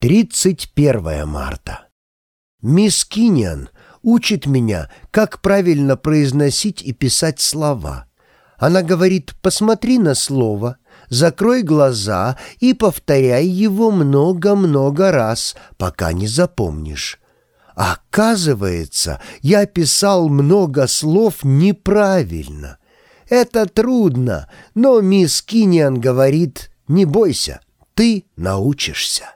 31 марта. Мисс Киниан учит меня, как правильно произносить и писать слова. Она говорит «посмотри на слово», «закрой глаза» и повторяй его много-много раз, пока не запомнишь. Оказывается, я писал много слов неправильно. Это трудно, но мисс Киниан говорит «не бойся, ты научишься».